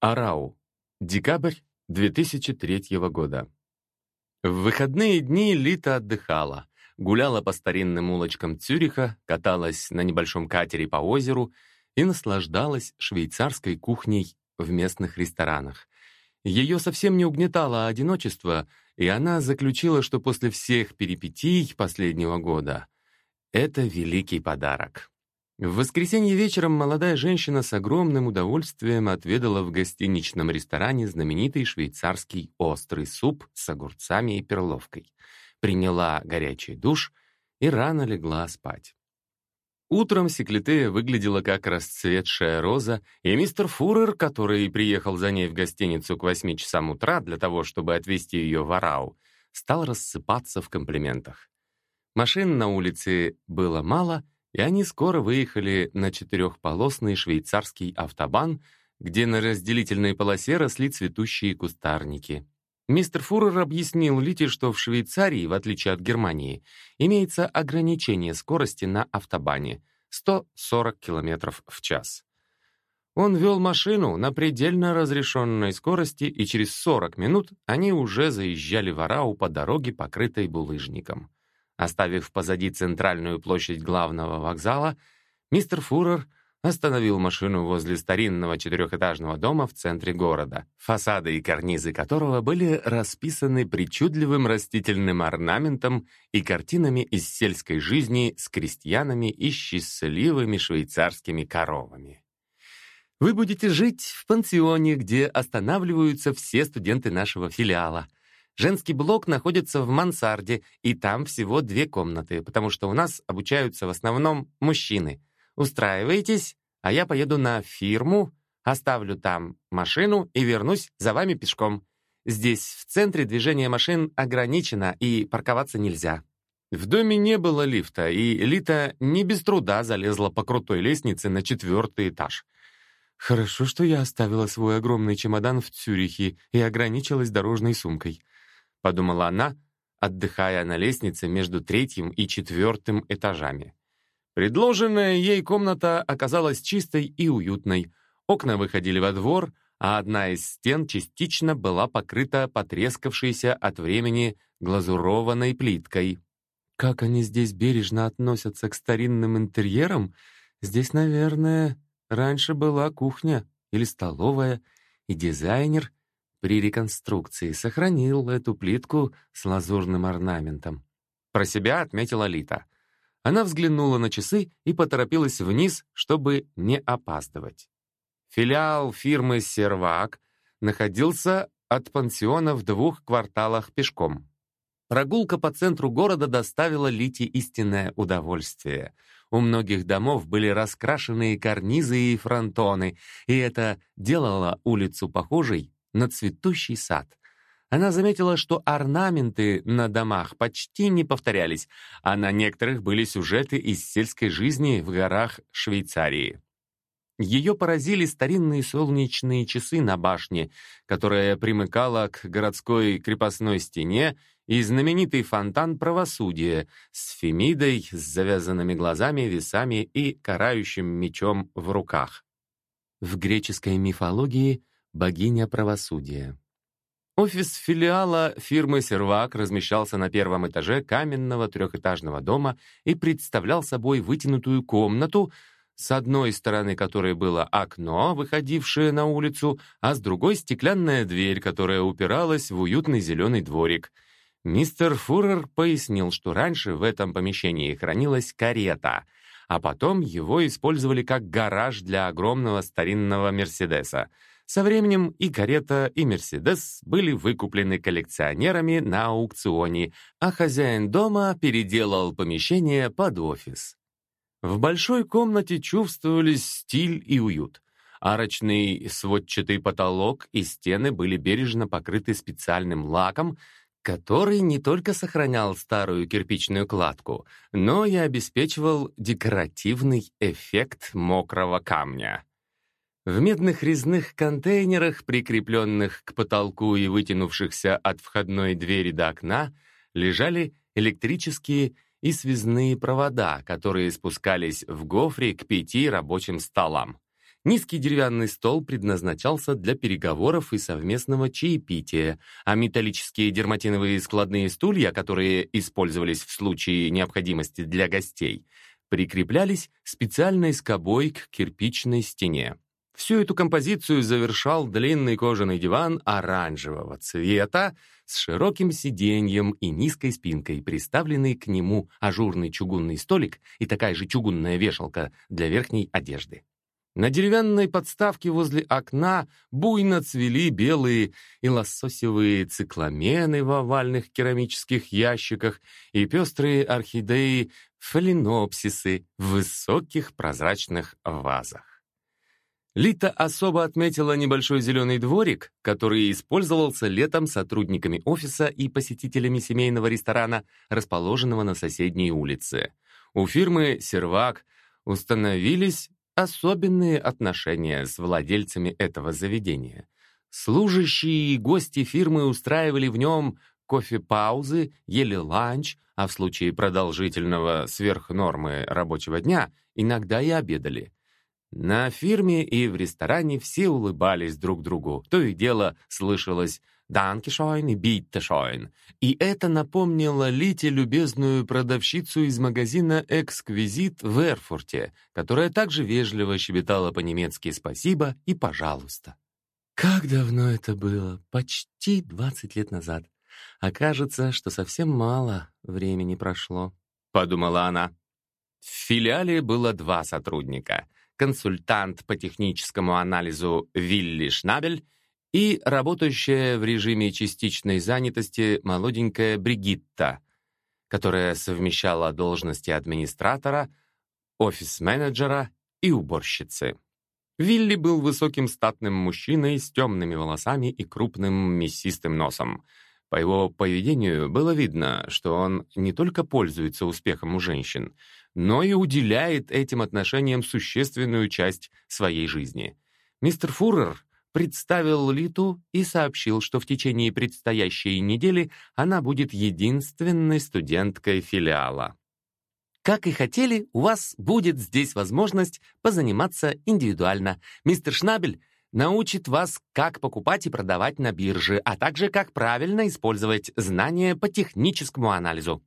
Арау. Декабрь 2003 года. В выходные дни Лита отдыхала, гуляла по старинным улочкам Цюриха, каталась на небольшом катере по озеру и наслаждалась швейцарской кухней в местных ресторанах. Ее совсем не угнетало одиночество, и она заключила, что после всех перипетий последнего года это великий подарок. В воскресенье вечером молодая женщина с огромным удовольствием отведала в гостиничном ресторане знаменитый швейцарский острый суп с огурцами и перловкой, приняла горячий душ и рано легла спать. Утром Секлите выглядела как расцветшая роза, и мистер Фурер, который приехал за ней в гостиницу к восьми часам утра для того, чтобы отвезти ее в Арау, стал рассыпаться в комплиментах. Машин на улице было мало — и они скоро выехали на четырехполосный швейцарский автобан, где на разделительной полосе росли цветущие кустарники. Мистер Фурер объяснил Лите, что в Швейцарии, в отличие от Германии, имеется ограничение скорости на автобане — 140 км в час. Он вел машину на предельно разрешенной скорости, и через 40 минут они уже заезжали в Арау по дороге, покрытой булыжником. Оставив позади центральную площадь главного вокзала, мистер Фурер остановил машину возле старинного четырехэтажного дома в центре города, фасады и карнизы которого были расписаны причудливым растительным орнаментом и картинами из сельской жизни с крестьянами и счастливыми швейцарскими коровами. Вы будете жить в пансионе, где останавливаются все студенты нашего филиала. Женский блок находится в мансарде, и там всего две комнаты, потому что у нас обучаются в основном мужчины. Устраивайтесь, а я поеду на фирму, оставлю там машину и вернусь за вами пешком. Здесь в центре движение машин ограничено, и парковаться нельзя». В доме не было лифта, и Лита не без труда залезла по крутой лестнице на четвертый этаж. «Хорошо, что я оставила свой огромный чемодан в Цюрихе и ограничилась дорожной сумкой. — подумала она, отдыхая на лестнице между третьим и четвертым этажами. Предложенная ей комната оказалась чистой и уютной. Окна выходили во двор, а одна из стен частично была покрыта потрескавшейся от времени глазурованной плиткой. Как они здесь бережно относятся к старинным интерьерам? Здесь, наверное, раньше была кухня или столовая, и дизайнер при реконструкции сохранил эту плитку с лазурным орнаментом. Про себя отметила Лита. Она взглянула на часы и поторопилась вниз, чтобы не опаздывать. Филиал фирмы «Сервак» находился от пансиона в двух кварталах пешком. Прогулка по центру города доставила Лите истинное удовольствие. У многих домов были раскрашенные карнизы и фронтоны, и это делало улицу похожей на цветущий сад. Она заметила, что орнаменты на домах почти не повторялись, а на некоторых были сюжеты из сельской жизни в горах Швейцарии. Ее поразили старинные солнечные часы на башне, которая примыкала к городской крепостной стене, и знаменитый фонтан правосудия с Фемидой с завязанными глазами, весами и карающим мечом в руках. В греческой мифологии богиня правосудия. Офис филиала фирмы «Сервак» размещался на первом этаже каменного трехэтажного дома и представлял собой вытянутую комнату, с одной стороны которой было окно, выходившее на улицу, а с другой — стеклянная дверь, которая упиралась в уютный зеленый дворик. Мистер Фурер пояснил, что раньше в этом помещении хранилась карета, а потом его использовали как гараж для огромного старинного «Мерседеса». Со временем и карета, и «Мерседес» были выкуплены коллекционерами на аукционе, а хозяин дома переделал помещение под офис. В большой комнате чувствовались стиль и уют. Арочный сводчатый потолок и стены были бережно покрыты специальным лаком, который не только сохранял старую кирпичную кладку, но и обеспечивал декоративный эффект мокрого камня. В медных резных контейнерах, прикрепленных к потолку и вытянувшихся от входной двери до окна, лежали электрические и связные провода, которые спускались в гофре к пяти рабочим столам. Низкий деревянный стол предназначался для переговоров и совместного чаепития, а металлические дерматиновые складные стулья, которые использовались в случае необходимости для гостей, прикреплялись специальной скобой к кирпичной стене. Всю эту композицию завершал длинный кожаный диван оранжевого цвета с широким сиденьем и низкой спинкой, приставленный к нему ажурный чугунный столик и такая же чугунная вешалка для верхней одежды. На деревянной подставке возле окна буйно цвели белые и лососевые цикламены в овальных керамических ящиках и пестрые орхидеи фаленопсисы в высоких прозрачных вазах. Лита особо отметила небольшой зеленый дворик, который использовался летом сотрудниками офиса и посетителями семейного ресторана, расположенного на соседней улице. У фирмы «Сервак» установились особенные отношения с владельцами этого заведения. Служащие и гости фирмы устраивали в нем кофе-паузы, ели ланч, а в случае продолжительного сверхнормы рабочего дня иногда и обедали. На фирме и в ресторане все улыбались друг другу. То и дело слышалось «Danke schön» и «Bitte schön». И это напомнило Лите любезную продавщицу из магазина «Эксквизит» в Эрфурте, которая также вежливо щебетала по-немецки «спасибо» и «пожалуйста». Как давно это было? Почти 20 лет назад. Окажется, что совсем мало времени прошло, — подумала она. В филиале было два сотрудника — консультант по техническому анализу Вилли Шнабель и работающая в режиме частичной занятости молоденькая Бригитта, которая совмещала должности администратора, офис-менеджера и уборщицы. Вилли был высоким статным мужчиной с темными волосами и крупным мясистым носом. По его поведению было видно, что он не только пользуется успехом у женщин, но и уделяет этим отношениям существенную часть своей жизни. Мистер Фуррер представил Литу и сообщил, что в течение предстоящей недели она будет единственной студенткой филиала. Как и хотели, у вас будет здесь возможность позаниматься индивидуально. Мистер Шнабель научит вас, как покупать и продавать на бирже, а также как правильно использовать знания по техническому анализу.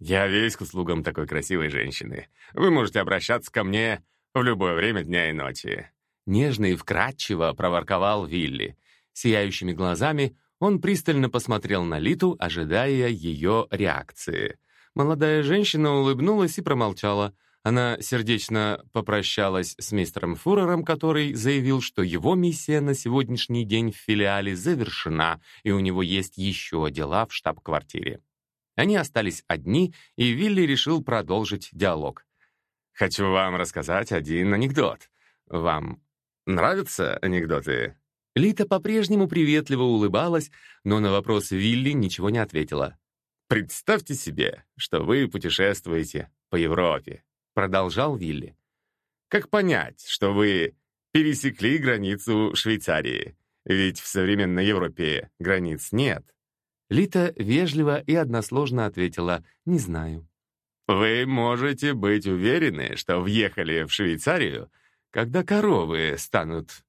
Я весь к услугам такой красивой женщины. Вы можете обращаться ко мне в любое время дня и ночи. Нежно и вкрадчиво проворковал Вилли. Сияющими глазами он пристально посмотрел на Литу, ожидая ее реакции. Молодая женщина улыбнулась и промолчала. Она сердечно попрощалась с мистером Фурером, который заявил, что его миссия на сегодняшний день в филиале завершена, и у него есть еще дела в штаб-квартире. Они остались одни, и Вилли решил продолжить диалог. «Хочу вам рассказать один анекдот. Вам Нравятся анекдоты?» Лита по-прежнему приветливо улыбалась, но на вопрос Вилли ничего не ответила. «Представьте себе, что вы путешествуете по Европе», — продолжал Вилли. «Как понять, что вы пересекли границу Швейцарии? Ведь в современной Европе границ нет». Лита вежливо и односложно ответила «Не знаю». «Вы можете быть уверены, что въехали в Швейцарию когда коровы станут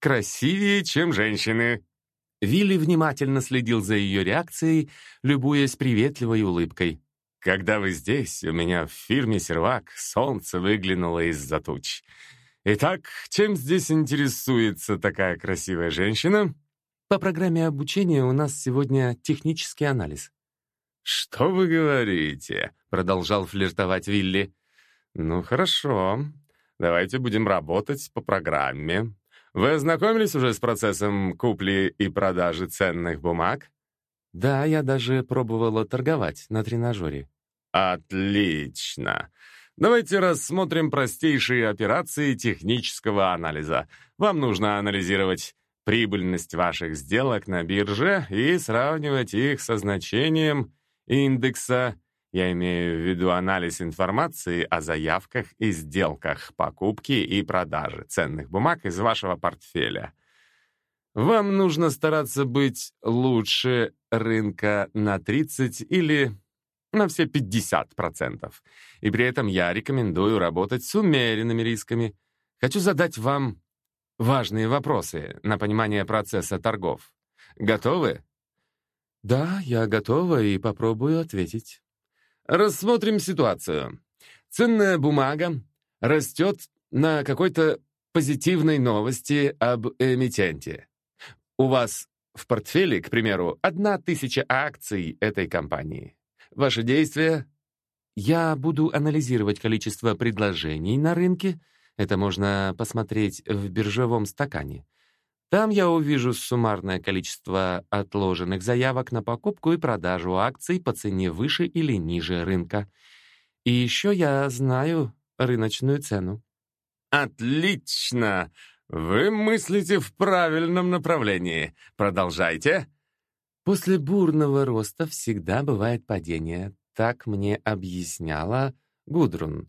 красивее, чем женщины». Вилли внимательно следил за ее реакцией, любуясь приветливой улыбкой. «Когда вы здесь, у меня в фирме «Сервак» солнце выглянуло из-за туч. Итак, чем здесь интересуется такая красивая женщина?» «По программе обучения у нас сегодня технический анализ». «Что вы говорите?» — продолжал флиртовать Вилли. «Ну, хорошо. Давайте будем работать по программе. Вы ознакомились уже с процессом купли и продажи ценных бумаг? Да, я даже пробовала торговать на тренажере. Отлично. Давайте рассмотрим простейшие операции технического анализа. Вам нужно анализировать прибыльность ваших сделок на бирже и сравнивать их со значением индекса я имею в виду анализ информации о заявках и сделках покупки и продажи ценных бумаг из вашего портфеля. Вам нужно стараться быть лучше рынка на 30 или на все 50%. И при этом я рекомендую работать с умеренными рисками. Хочу задать вам важные вопросы на понимание процесса торгов. Готовы? Да, я готова и попробую ответить. Рассмотрим ситуацию. Ценная бумага растет на какой-то позитивной новости об эмитенте. У вас в портфеле, к примеру, одна тысяча акций этой компании. Ваши действия? Я буду анализировать количество предложений на рынке. Это можно посмотреть в биржевом стакане. Там я увижу суммарное количество отложенных заявок на покупку и продажу акций по цене выше или ниже рынка. И еще я знаю рыночную цену. Отлично! Вы мыслите в правильном направлении. Продолжайте. После бурного роста всегда бывает падение. Так мне объясняла Гудрун.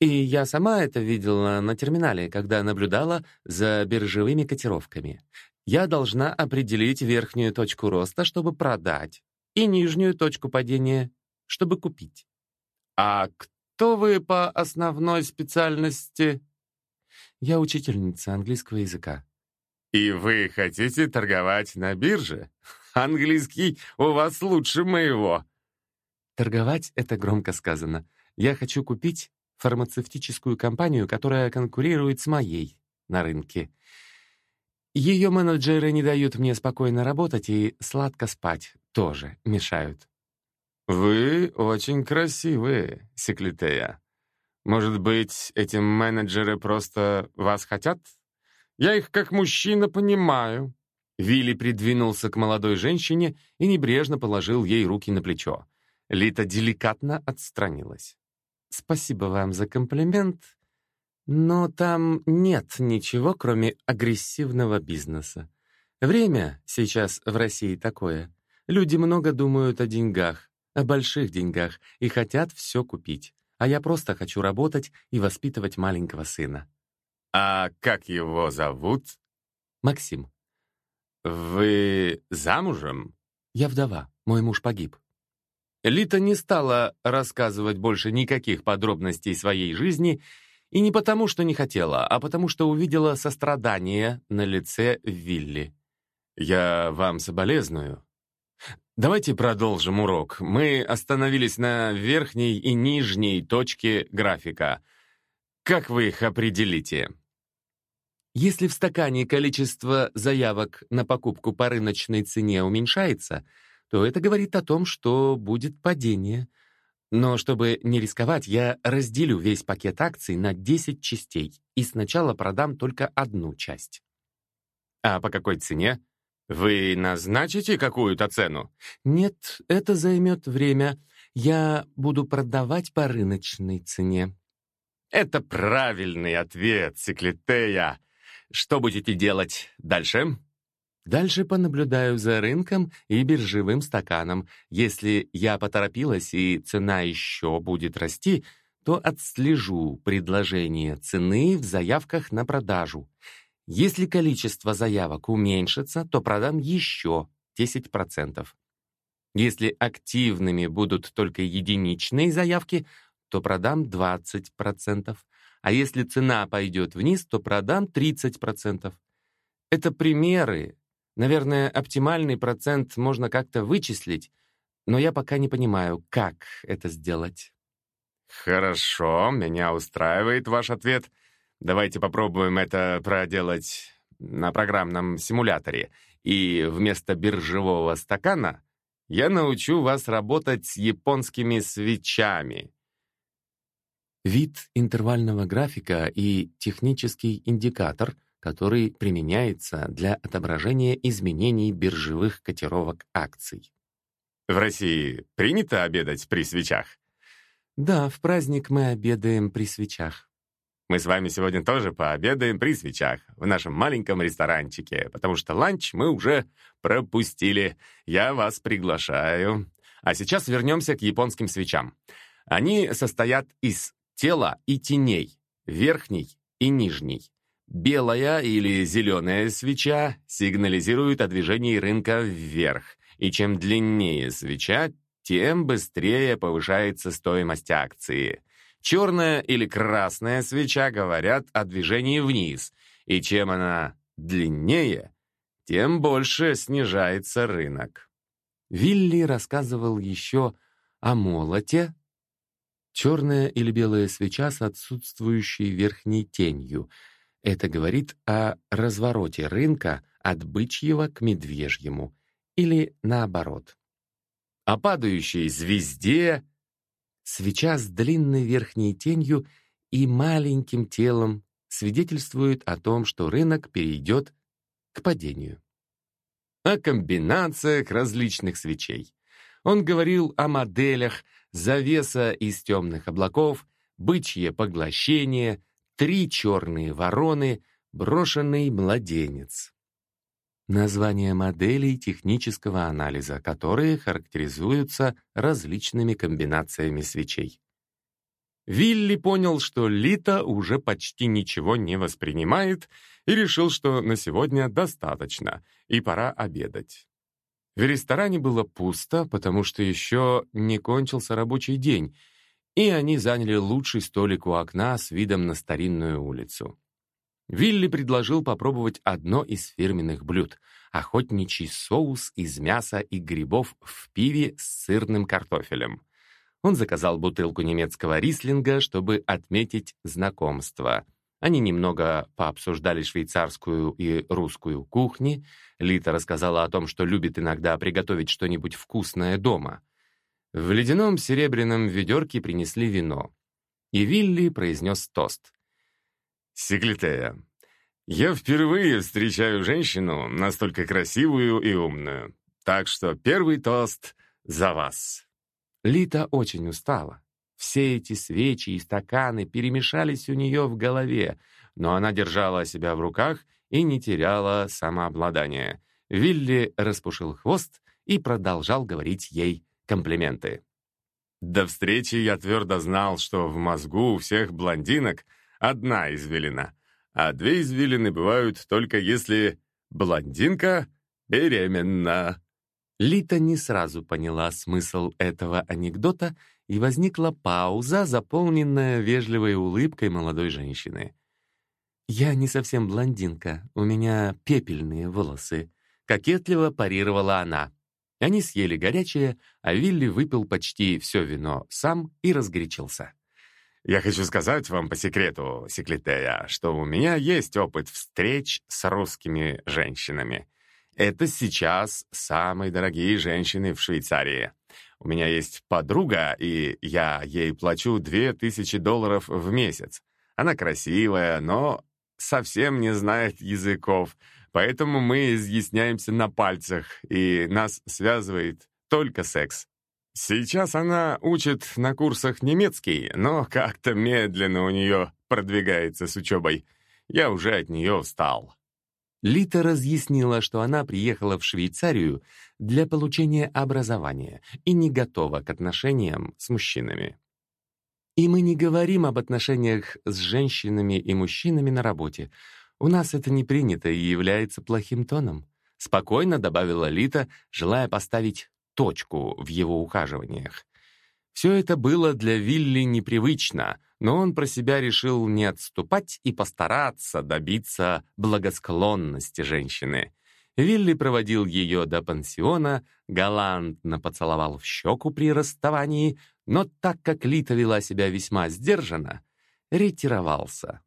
И я сама это видела на терминале, когда наблюдала за биржевыми котировками. Я должна определить верхнюю точку роста, чтобы продать, и нижнюю точку падения, чтобы купить. А кто вы по основной специальности? Я учительница английского языка. И вы хотите торговать на бирже? Английский у вас лучше моего. Торговать — это громко сказано. Я хочу купить фармацевтическую компанию, которая конкурирует с моей на рынке. Ее менеджеры не дают мне спокойно работать и сладко спать тоже мешают. «Вы очень красивые, Секлитея. Может быть, эти менеджеры просто вас хотят? Я их как мужчина понимаю». Вилли придвинулся к молодой женщине и небрежно положил ей руки на плечо. Лита деликатно отстранилась. Спасибо вам за комплимент, но там нет ничего, кроме агрессивного бизнеса. Время сейчас в России такое. Люди много думают о деньгах, о больших деньгах и хотят все купить. А я просто хочу работать и воспитывать маленького сына. А как его зовут? Максим. Вы замужем? Я вдова. Мой муж погиб. Лита не стала рассказывать больше никаких подробностей своей жизни, и не потому, что не хотела, а потому, что увидела сострадание на лице Вилли. «Я вам соболезную. Давайте продолжим урок. Мы остановились на верхней и нижней точке графика. Как вы их определите?» Если в стакане количество заявок на покупку по рыночной цене уменьшается — то это говорит о том, что будет падение. Но чтобы не рисковать, я разделю весь пакет акций на 10 частей и сначала продам только одну часть. А по какой цене? Вы назначите какую-то цену? Нет, это займет время. Я буду продавать по рыночной цене. Это правильный ответ, Циклитея. Что будете делать дальше? Дальше понаблюдаю за рынком и биржевым стаканом. Если я поторопилась и цена еще будет расти, то отслежу предложение цены в заявках на продажу. Если количество заявок уменьшится, то продам еще 10%. Если активными будут только единичные заявки, то продам 20%. А если цена пойдет вниз, то продам 30%. Это примеры, Наверное, оптимальный процент можно как-то вычислить, но я пока не понимаю, как это сделать. Хорошо, меня устраивает ваш ответ. Давайте попробуем это проделать на программном симуляторе. И вместо биржевого стакана я научу вас работать с японскими свечами. Вид интервального графика и технический индикатор — который применяется для отображения изменений биржевых котировок акций. В России принято обедать при свечах? Да, в праздник мы обедаем при свечах. Мы с вами сегодня тоже пообедаем при свечах в нашем маленьком ресторанчике, потому что ланч мы уже пропустили. Я вас приглашаю. А сейчас вернемся к японским свечам. Они состоят из тела и теней, верхней и нижней. Белая или зеленая свеча сигнализирует о движении рынка вверх, и чем длиннее свеча, тем быстрее повышается стоимость акции. Черная или красная свеча говорят о движении вниз, И чем она длиннее, тем больше снижается рынок. Вилли рассказывал еще о молоте, черная или белая свеча с отсутствующей верхней тенью. Это говорит о развороте рынка от бычьего к медвежьему, или наоборот. О падающей звезде, свеча с длинной верхней тенью и маленьким телом свидетельствует о том, что рынок перейдет к падению. О комбинациях различных свечей. Он говорил о моделях завеса из темных облаков, бычье поглощение, три черные вороны, брошенный младенец. Названия моделей технического анализа, которые характеризуются различными комбинациями свечей. Вилли понял, что Лита уже почти ничего не воспринимает и решил, что на сегодня достаточно, и пора обедать. В ресторане было пусто, потому что еще не кончился рабочий день, и они заняли лучший столик у окна с видом на старинную улицу. Вилли предложил попробовать одно из фирменных блюд — охотничий соус из мяса и грибов в пиве с сырным картофелем. Он заказал бутылку немецкого рислинга, чтобы отметить знакомство. Они немного пообсуждали швейцарскую и русскую кухни. Лита рассказала о том, что любит иногда приготовить что-нибудь вкусное дома. В ледяном серебряном ведерке принесли вино. И Вилли произнес тост. «Секлитея, я впервые встречаю женщину настолько красивую и умную. Так что первый тост за вас». Лита очень устала. Все эти свечи и стаканы перемешались у нее в голове, но она держала себя в руках и не теряла самообладания. Вилли распушил хвост и продолжал говорить ей комплименты. До встречи я твердо знал, что в мозгу у всех блондинок одна извилина, а две извилины бывают только если блондинка беременна. Лита не сразу поняла смысл этого анекдота, и возникла пауза, заполненная вежливой улыбкой молодой женщины. «Я не совсем блондинка, у меня пепельные волосы», — кокетливо парировала она. Они съели горячее, а Вилли выпил почти все вино сам и разгорячился. «Я хочу сказать вам по секрету, Секлитея, что у меня есть опыт встреч с русскими женщинами. Это сейчас самые дорогие женщины в Швейцарии. У меня есть подруга, и я ей плачу две тысячи долларов в месяц. Она красивая, но совсем не знает языков, поэтому мы изъясняемся на пальцах, и нас связывает только секс. Сейчас она учит на курсах немецкий, но как-то медленно у нее продвигается с учебой. Я уже от нее устал. Лита разъяснила, что она приехала в Швейцарию для получения образования и не готова к отношениям с мужчинами. И мы не говорим об отношениях с женщинами и мужчинами на работе. У нас это не принято и является плохим тоном. Спокойно добавила Лита, желая поставить точку в его ухаживаниях. Все это было для Вилли непривычно, но он про себя решил не отступать и постараться добиться благосклонности женщины. Вилли проводил ее до пансиона, галантно поцеловал в щеку при расставании, но так как Лита вела себя весьма сдержанно, ретировался.